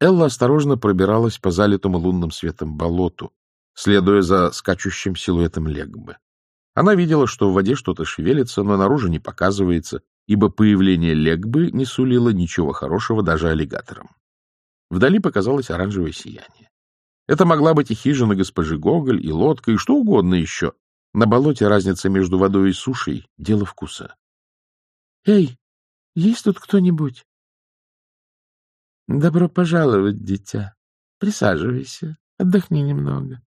Элла осторожно пробиралась по залитому лунным светом болоту, следуя за скачущим силуэтом Легбы. Она видела, что в воде что-то шевелится, но наружу не показывается, ибо появление Легбы не сулило ничего хорошего даже аллигаторам. Вдали показалось оранжевое сияние. Это могла быть и хижина госпожи Гоголь, и лодка, и что угодно еще. На болоте разница между водой и сушей — дело вкуса. — Эй, есть тут кто-нибудь? — Добро пожаловать, дитя. Присаживайся, отдохни немного.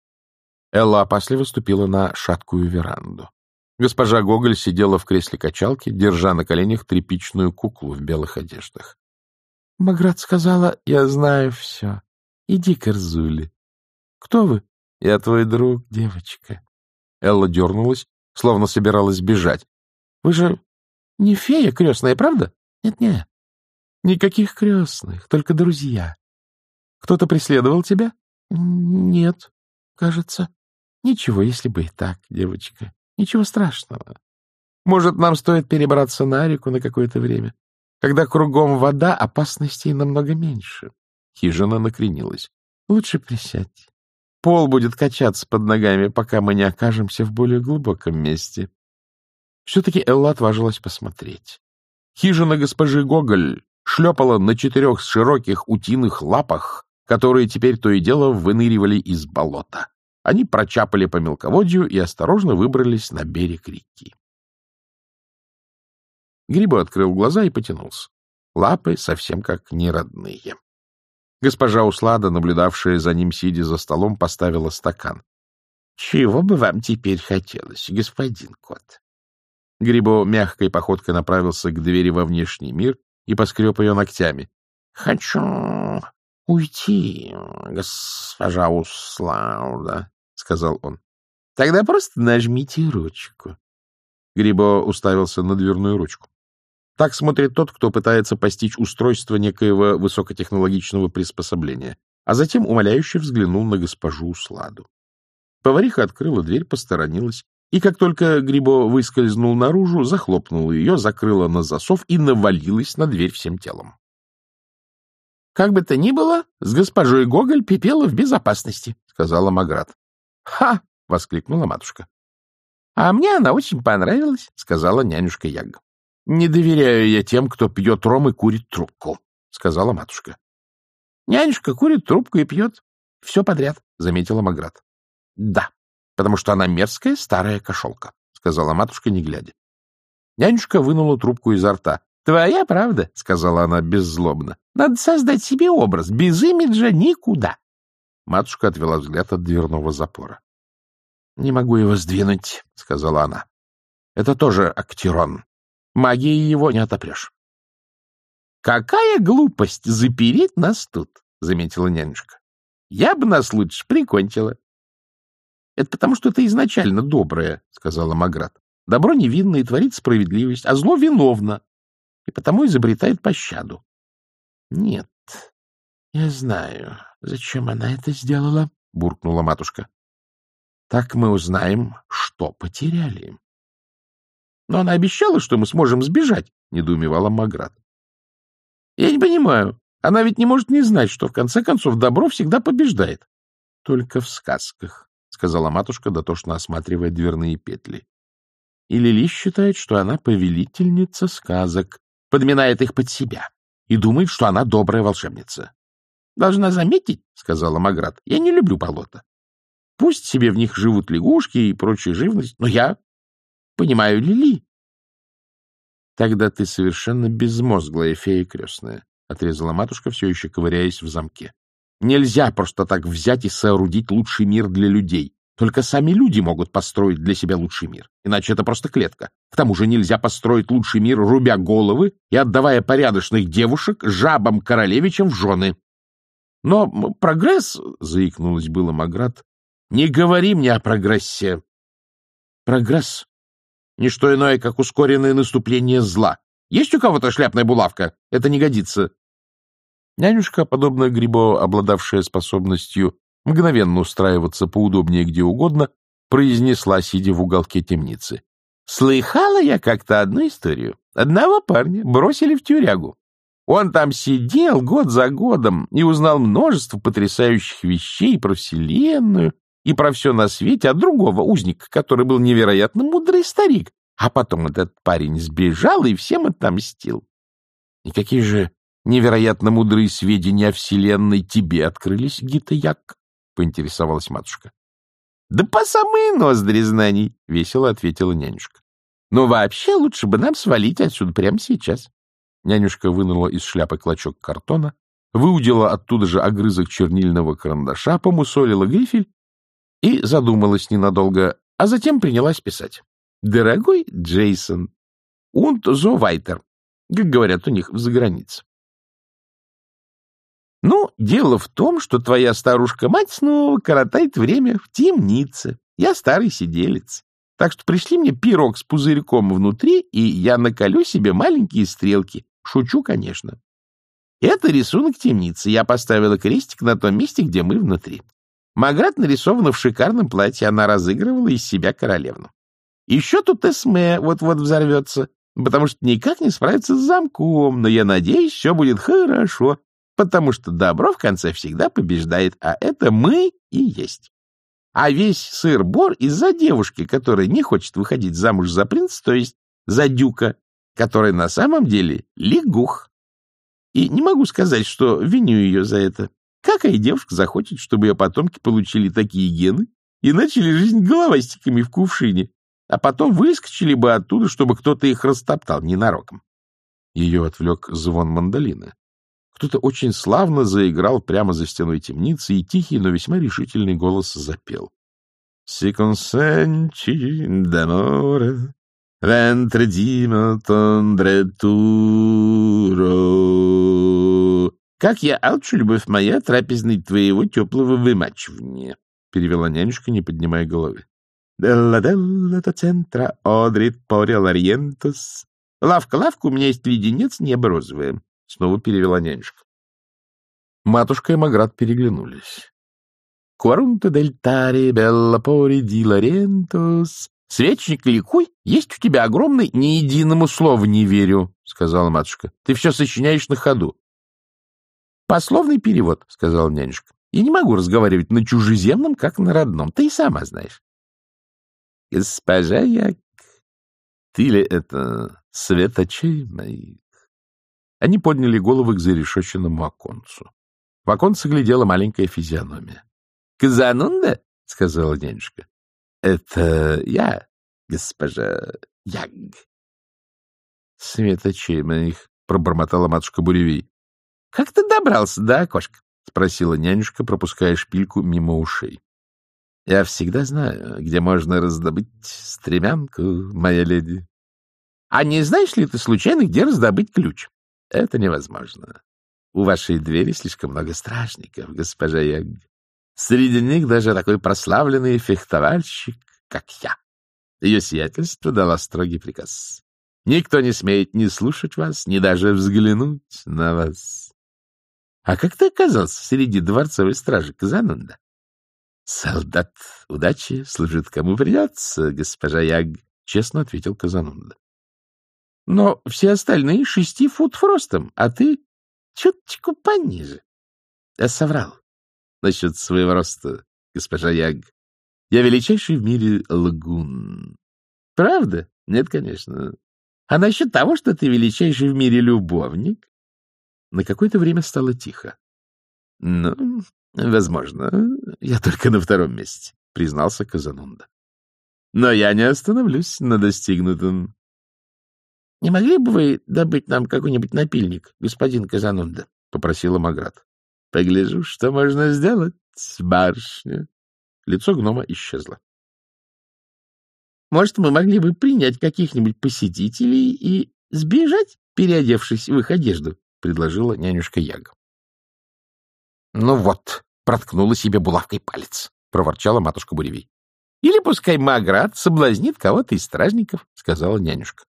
Элла опасливо ступила на шаткую веранду. Госпожа Гоголь сидела в кресле качалки, держа на коленях тряпичную куклу в белых одеждах. — Маград сказала, я знаю все. Иди к Эрзуле. — Кто вы? — Я твой друг, девочка. Элла дернулась, словно собиралась бежать. — Вы же не фея крестная, правда? Нет-нет. Никаких крестных, только друзья. Кто-то преследовал тебя? Нет, кажется. Ничего, если бы и так, девочка. Ничего страшного. Может, нам стоит перебраться на реку на какое-то время? Когда кругом вода, опасностей намного меньше. Хижина накренилась. Лучше присядь. Пол будет качаться под ногами, пока мы не окажемся в более глубоком месте. Все-таки Элла отважилась посмотреть. Хижина госпожи Гоголь шлепала на четырех широких утиных лапах, которые теперь то и дело выныривали из болота. Они прочапали по мелководью и осторожно выбрались на берег реки. Грибо открыл глаза и потянулся. Лапы совсем как неродные. Госпожа Услада, наблюдавшая за ним, сидя за столом, поставила стакан. — Чего бы вам теперь хотелось, господин кот? Грибо мягкой походкой направился к двери во внешний мир и поскреб ее ногтями. — Хочу уйти, госпожа Услада, — сказал он. — Тогда просто нажмите ручку. Грибо уставился на дверную ручку. Так смотрит тот, кто пытается постичь устройство некоего высокотехнологичного приспособления, а затем умоляюще взглянул на госпожу Усладу. Повариха открыла дверь, посторонилась, и как только Грибо выскользнул наружу, захлопнула ее, закрыла на засов и навалилась на дверь всем телом. — Как бы то ни было, с госпожой Гоголь пипела в безопасности, — сказала Маград. — Ха! — воскликнула матушка. — А мне она очень понравилась, — сказала нянюшка Яг. — Не доверяю я тем, кто пьет ром и курит трубку, — сказала матушка. — Нянюшка курит трубку и пьет. Все подряд, — заметила Маград. — Да, потому что она мерзкая старая кошелка, — сказала матушка, не глядя. Нянюшка вынула трубку изо рта. — Твоя правда, — сказала она беззлобно. — Надо создать себе образ. Без имиджа никуда. Матушка отвела взгляд от дверного запора. — Не могу его сдвинуть, — сказала она. — Это тоже актерон. Магией его не отопрешь. — Какая глупость запереть нас тут, — заметила нянюшка. — Я бы нас лучше прикончила. — Это потому, что ты изначально добрая, — сказала Маград. — Добро невинно и творит справедливость, а зло виновно, и потому изобретает пощаду. — Нет, я знаю, зачем она это сделала, — буркнула матушка. — Так мы узнаем, что потеряли. — Но она обещала, что мы сможем сбежать, — недоумевала Маград. — Я не понимаю. Она ведь не может не знать, что в конце концов добро всегда побеждает. — Только в сказках, — сказала матушка, дотошно осматривая дверные петли. И Лили считает, что она повелительница сказок, подминает их под себя и думает, что она добрая волшебница. — Должна заметить, — сказала Маград, — я не люблю болота. Пусть себе в них живут лягушки и прочая живность, но я понимаю Лили. — Тогда ты совершенно безмозглая фея крестная, — отрезала матушка, все еще ковыряясь в замке. Нельзя просто так взять и соорудить лучший мир для людей. Только сами люди могут построить для себя лучший мир. Иначе это просто клетка. К тому же нельзя построить лучший мир, рубя головы и отдавая порядочных девушек жабам-королевичам в жены. Но прогресс, — заикнулась было Маград, — не говори мне о прогрессе. Прогресс — не что иное, как ускоренное наступление зла. Есть у кого-то шляпная булавка? Это не годится. Нянюшка, подобно Грибо, обладавшая способностью мгновенно устраиваться поудобнее где угодно, произнесла, сидя в уголке темницы. — Слыхала я как-то одну историю. Одного парня бросили в тюрягу. Он там сидел год за годом и узнал множество потрясающих вещей про Вселенную и про все на свете от другого узника, который был невероятно мудрый старик. А потом этот парень сбежал и всем отомстил. И какие же невероятно мудрые сведения о Вселенной тебе открылись, Гита-Як? — поинтересовалась матушка. — Да по самые ноздри знаний, — весело ответила нянюшка. — Но вообще лучше бы нам свалить отсюда прямо сейчас. Нянюшка вынула из шляпы клочок картона, выудила оттуда же огрызок чернильного карандаша, помусолила грифель и задумалась ненадолго, а затем принялась писать. «Дорогой Джейсон, und so weiter», как говорят у них в загранице. Ну, дело в том, что твоя старушка-мать снова коротает время в темнице. Я старый сиделец. Так что пришли мне пирог с пузырьком внутри, и я наколю себе маленькие стрелки. Шучу, конечно. Это рисунок темницы. Я поставила крестик на том месте, где мы внутри. Маград нарисована в шикарном платье. Она разыгрывала из себя королевну. Еще тут Эсме вот-вот взорвется, потому что никак не справится с замком, но я надеюсь, все будет хорошо, потому что добро в конце всегда побеждает, а это мы и есть. А весь сыр-бор из-за девушки, которая не хочет выходить замуж за принца, то есть за дюка, который на самом деле лягух. И не могу сказать, что виню ее за это. Какая девушка захочет, чтобы ее потомки получили такие гены и начали жизнь головастиками в кувшине, а потом выскочили бы оттуда, чтобы кто-то их растоптал ненароком? Ее отвлек звон мандолины. Кто-то очень славно заиграл прямо за стеной темницы, и тихий, но весьма решительный голос запел. «Si consenti d'amore, ventre di tondreturo». «Как я алчу, любовь моя, трапезной твоего теплого вымачивания», — перевела нянюшка, не поднимая головы. «Делла делла то центра одрит поре лариентус». «Лавка, лавка, у меня есть леденец небо розовое». — снова перевела нянюшка. Матушка и Маград переглянулись. — Куарунта дель тари белла пори ди ларентус. — Свечник великуй, есть у тебя огромный, ни единому слову не верю, — сказала матушка. — Ты все сочиняешь на ходу. — Пословный перевод, — сказала нянюшка. — Я не могу разговаривать на чужеземном, как на родном. Ты и сама знаешь. — Госпожа Як, ты ли это светочей моих? Они подняли головы к зарешоченному оконцу. В оконце глядела маленькая физиономия. — Казанунда? — сказала нянюшка. — Это я, госпожа Яг. — Светочей моих, — пробормотала матушка Буревей. — Как ты добрался до окошка? — спросила нянюшка, пропуская шпильку мимо ушей. — Я всегда знаю, где можно раздобыть стремянку, моя леди. — А не знаешь ли ты случайно, где раздобыть ключ? Это невозможно. У вашей двери слишком много стражников, госпожа Яг. Среди них даже такой прославленный фехтовальщик, как я. Ее сиятельство дала строгий приказ. Никто не смеет ни слушать вас, ни даже взглянуть на вас. А как ты оказался среди дворцовой стражи Казанунда? Солдат удачи служит кому придется, госпожа Яг, — честно ответил Казанунда. Но все остальные шести фут ростом, а ты чуточку пониже. Я соврал насчет своего роста, госпожа Яг. Я величайший в мире лагун. Правда? Нет, конечно. А насчет того, что ты величайший в мире любовник? На какое-то время стало тихо. Ну, возможно, я только на втором месте, признался Казанунда. Но я не остановлюсь на достигнутом. — Не могли бы вы добыть нам какой-нибудь напильник, господин Казанунда? — попросила Маград. — Погляжу, что можно сделать, барышня. Лицо гнома исчезло. — Может, мы могли бы принять каких-нибудь посетителей и сбежать, переодевшись в их одежду? — предложила нянюшка Яга. — Ну вот, проткнула себе булавкой палец, — проворчала матушка Буревей. — Или пускай Маград соблазнит кого-то из стражников, — сказала нянюшка. —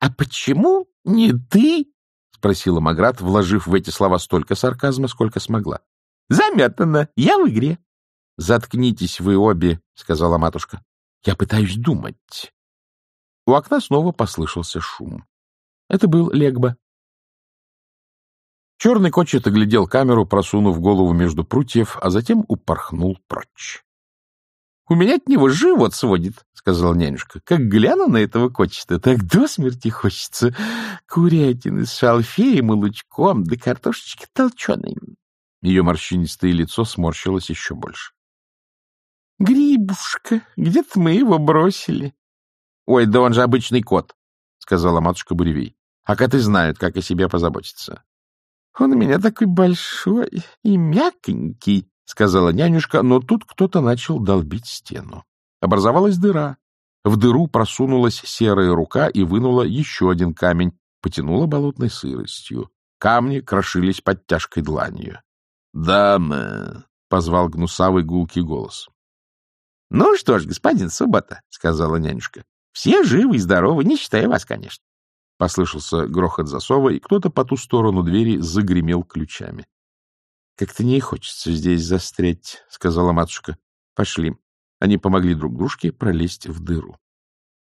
А почему не ты? — спросила Маград, вложив в эти слова столько сарказма, сколько смогла. — Заметано, я в игре. — Заткнитесь вы обе, — сказала матушка. — Я пытаюсь думать. У окна снова послышался шум. Это был Легба. Черный кочет оглядел камеру, просунув голову между прутьев, а затем упорхнул прочь. — У меня от него живот сводит, — сказала нянюшка. — Как гляну на этого кочета, так до смерти хочется курятины с шалфеем и лучком, да картошечки толченой. Ее морщинистое лицо сморщилось еще больше. — Грибушка, где-то мы его бросили. — Ой, да он же обычный кот, — сказала матушка Буревей. — А коты знают, как о себе позаботиться. Он у меня такой большой и мягкенький, — сказала нянюшка, но тут кто-то начал долбить стену. Образовалась дыра. В дыру просунулась серая рука и вынула еще один камень, потянула болотной сыростью. Камни крошились под тяжкой дланью. — Дама! — позвал гнусавый гулкий голос. — Ну что ж, господин Суббота, — сказала нянюшка, — все живы и здоровы, не считая вас, конечно. Послышался грохот засова, и кто-то по ту сторону двери загремел ключами. — Как-то не хочется здесь застрять, — сказала матушка. — Пошли. Они помогли друг дружке пролезть в дыру.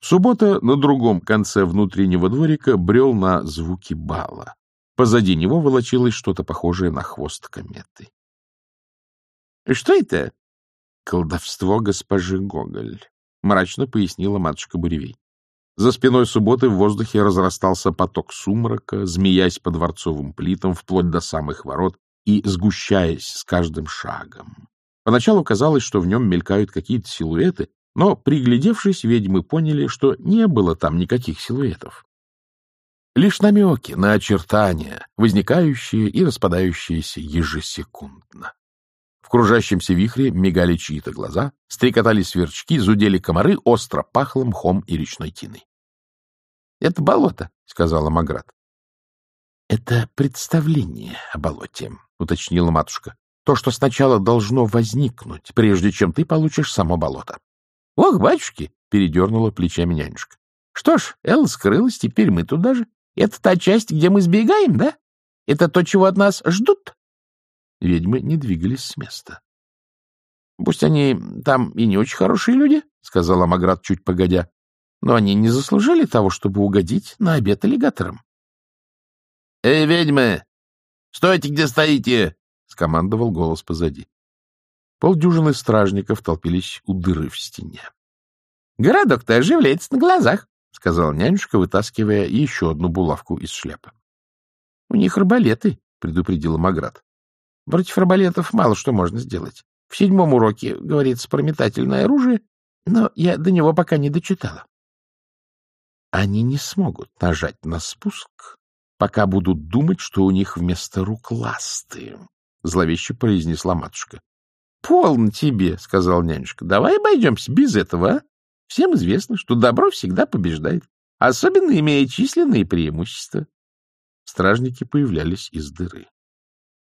Суббота на другом конце внутреннего дворика брел на звуки бала. Позади него волочилось что-то похожее на хвост кометы. — Что это? — Колдовство госпожи Гоголь, — мрачно пояснила матушка Буревей. За спиной субботы в воздухе разрастался поток сумрака, змеясь по дворцовым плитам вплоть до самых ворот и сгущаясь с каждым шагом. Поначалу казалось, что в нем мелькают какие-то силуэты, но, приглядевшись, ведьмы поняли, что не было там никаких силуэтов. Лишь намеки на очертания, возникающие и распадающиеся ежесекундно. В кружащемся вихре мигали чьи-то глаза, стрекотали сверчки, зудели комары, остро пахло мхом и речной тиной. — Это болото, — сказала Маград. — Это представление о болоте, — уточнила матушка. — То, что сначала должно возникнуть, прежде чем ты получишь само болото. — Ох, батюшки! — передернула плечами нянюшка. — Что ж, Элла скрылась, теперь мы туда же. Это та часть, где мы сбегаем, да? Это то, чего от нас ждут? Ведьмы не двигались с места. — Пусть они там и не очень хорошие люди, — сказала Маград чуть погодя но они не заслужили того, чтобы угодить на обед аллигаторам. — Эй, ведьмы! Стойте, где стоите! — скомандовал голос позади. Полдюжины стражников толпились у дыры в стене. — Городок-то оживляется на глазах, — сказала нянюшка, вытаскивая еще одну булавку из шляпы. — У них арбалеты, — предупредила Маград. — Против арбалетов мало что можно сделать. В седьмом уроке говорится про метательное оружие, но я до него пока не дочитала они не смогут нажать на спуск, пока будут думать, что у них вместо рук ласты, — зловеще произнесла матушка. — Полно тебе, — сказал нянюшка. — Давай обойдемся без этого, а? Всем известно, что добро всегда побеждает, особенно имея численные преимущества. Стражники появлялись из дыры.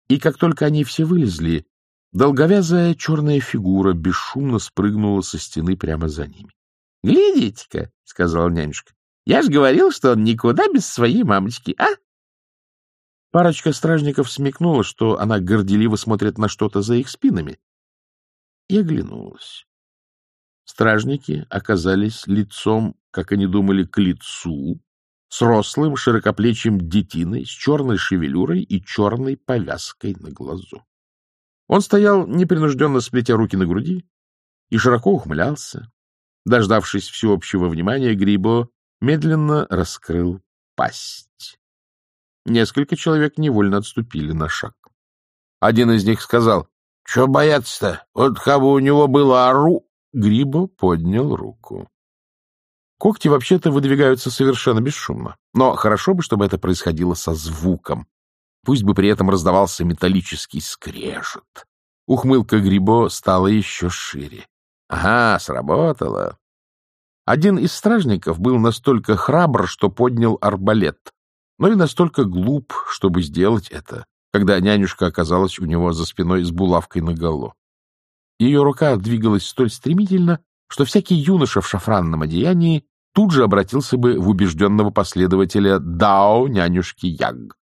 И как только они все вылезли, долговязая черная фигура бесшумно спрыгнула со стены прямо за ними. — Глядите-ка, — сказал нянюшка, я же говорил, что он никуда без своей мамочки, а? Парочка стражников смекнула, что она горделиво смотрит на что-то за их спинами, и оглянулась. Стражники оказались лицом, как они думали, к лицу, с рослым широкоплечим детиной, с черной шевелюрой и черной повязкой на глазу. Он стоял, непринужденно сплетя руки на груди, и широко ухмылялся. Дождавшись всеобщего внимания, Грибо медленно раскрыл пасть. Несколько человек невольно отступили на шаг. Один из них сказал, — Чего бояться-то? Вот бы у него было ору... Грибо поднял руку. Когти вообще-то выдвигаются совершенно бесшумно, но хорошо бы, чтобы это происходило со звуком. Пусть бы при этом раздавался металлический скрежет. Ухмылка Грибо стала еще шире. — Ага, сработало. Один из стражников был настолько храбр, что поднял арбалет, но и настолько глуп, чтобы сделать это, когда нянюшка оказалась у него за спиной с булавкой наголо. Ее рука двигалась столь стремительно, что всякий юноша в шафранном одеянии тут же обратился бы в убежденного последователя Дао нянюшки Яг.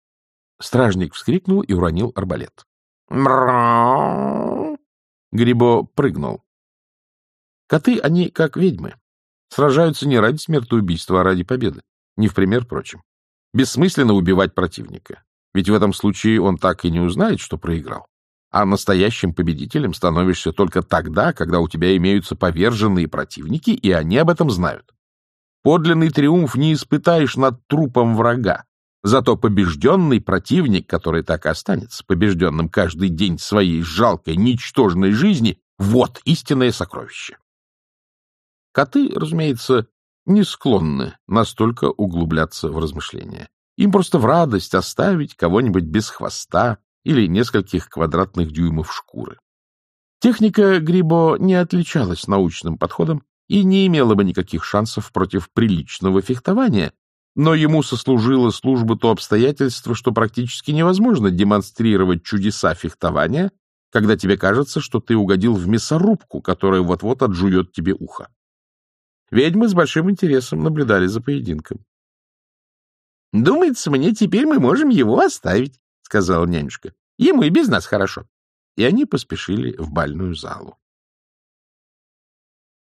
Стражник вскрикнул и уронил арбалет. Грибо прыгнул. Коты, они как ведьмы. Сражаются не ради смертоубийства, а ради победы. Не в пример прочим. Бессмысленно убивать противника. Ведь в этом случае он так и не узнает, что проиграл. А настоящим победителем становишься только тогда, когда у тебя имеются поверженные противники, и они об этом знают. Подлинный триумф не испытаешь над трупом врага. Зато побежденный противник, который так и останется побежденным каждый день своей жалкой, ничтожной жизни, вот истинное сокровище. Коты, разумеется, не склонны настолько углубляться в размышления. Им просто в радость оставить кого-нибудь без хвоста или нескольких квадратных дюймов шкуры. Техника Грибо не отличалась научным подходом и не имела бы никаких шансов против приличного фехтования, но ему сослужило службу то обстоятельство, что практически невозможно демонстрировать чудеса фехтования, когда тебе кажется, что ты угодил в мясорубку, которая вот-вот отжует тебе ухо. Ведьмы с большим интересом наблюдали за поединком. — Думается мне, теперь мы можем его оставить, — сказала нянюшка. — Ему и без нас хорошо. И они поспешили в бальную залу.